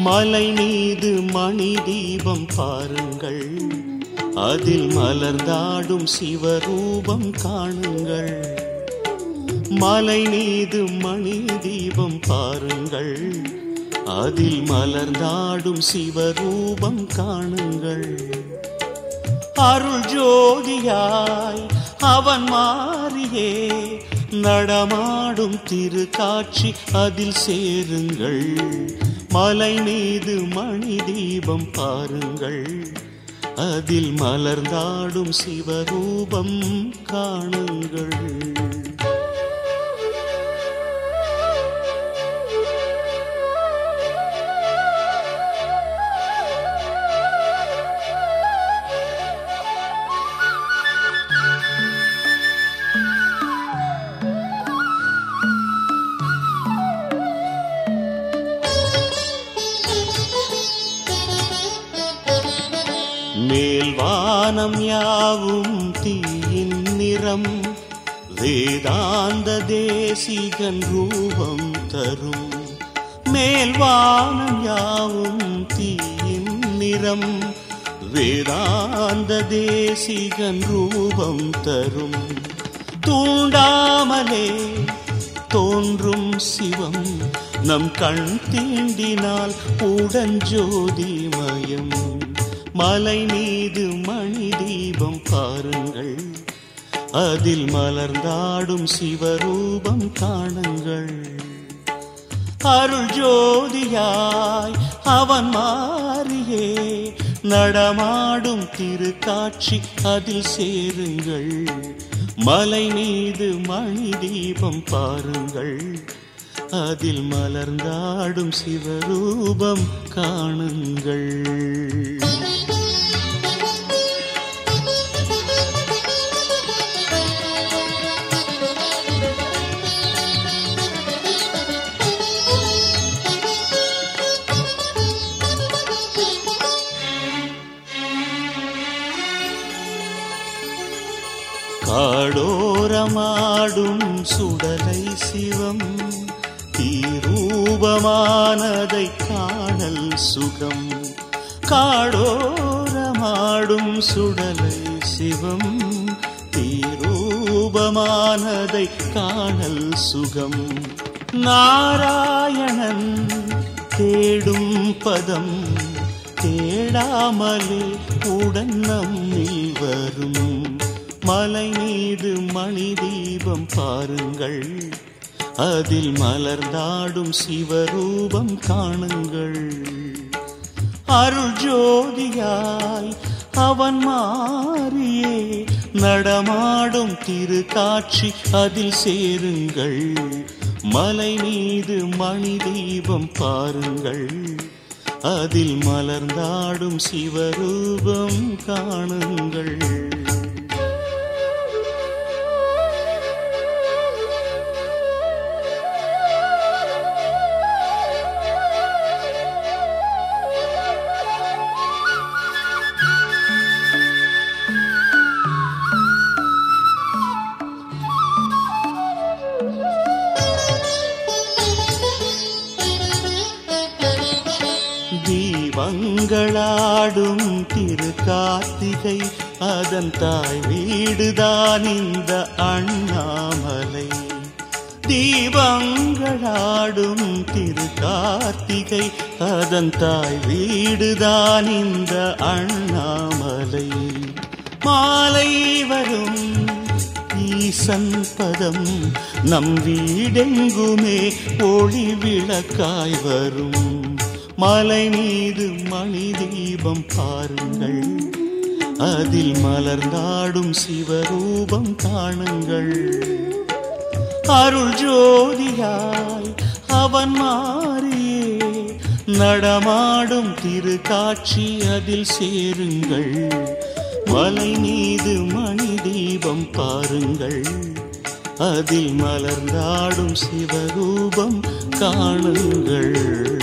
மலை மீது மணி தீபம் பாருங்கள். அதில் மலர்ந்தாடும் சிவரூபம் காணுங்கள். மலை மீது மணி தீபம் பாருங்கள். அதில் மலர்ந்தாடும் சிவரூபம் காணுங்கள். அருள் ஜோதியாய் அவன் மாறியே நடமாடும் திருக்காட்சி அதில் சேருங்கள். மலை மீது மணி தீபம் பாருங்கள். அதில் மலர்ந்தாடும் சிவரூபம் காணுங்கள். வானம் யாவும் தீயின் நிறம். வேதாந்த தேசிகன் ரூபம் தரும். மேல் வானம் யாவும் தீயின் நிறம். வேதாந்த தேசிகன் ரூபம் தரும். தூண்டாமலே தோன்றும் சிவம். நம் கண் தீண்டினால் உடஞ்சோதிமயம் மலை மீது மணி தீபம் பாருங்கள். அதில் மலர்ந்தாடும் சிவரூபம் காணுங்கள். அருள் ஜோதியாய் அவன் மாறியே நடமாடும் திருக்காட்சி அதில் சேருங்கள். மலை மீது மணி தீபம் பாருங்கள். அதில் மலர்ந்தாடும் சிவரூபம் காணுங்கள். கடோரமாடும் சுடலை சிவம் தீரூபமானதை காணல் சுகம். காடோரமாடும் சுடலை சிவம் தீரூபமானதை காணல் சுகம். நாராயணன் தேடும் பதம் தேடாமலே உடன் நம்மில் வரும். மலை மீது மணி தீபம் பாருங்கள். அதில் மலர்ந்தாடும் சிவரூபம் காணுங்கள். அருள் ஜோதியாய் அவன் மாறியே நடமாடும் திரு காட்சி அதில் சேருங்கள். மலை மீது மணி தீபம் பாருங்கள். அதில் மலர்ந்தாடும் சிவரூபம் காணுங்கள். பாடும் திரு கார்த்திகை அதன் தாய் வீடுதான் இந்த அண்ணாமலை. தீபங்களாடும் திரு கார்த்திகை அதன் தாய் வீடுதான் இந்த அண்ணாமலை. மாலை வரும் ஈசன் பதம் நம் வீடெங்குமே ஒளி விளக்காய் வரும். மலை மீது மணி தீபம் பாருங்கள். அதில் மலர்ந்தாடும் சிவரூபம் காணுங்கள். அருள் ஜோதியாய் அவன் மாறியே நடமாடும் திரு காட்சி அதில் சேருங்கள். மலை மீது மணி தீபம் பாருங்கள். அதில் மலர்ந்தாடும் சிவரூபம் காணுங்கள்.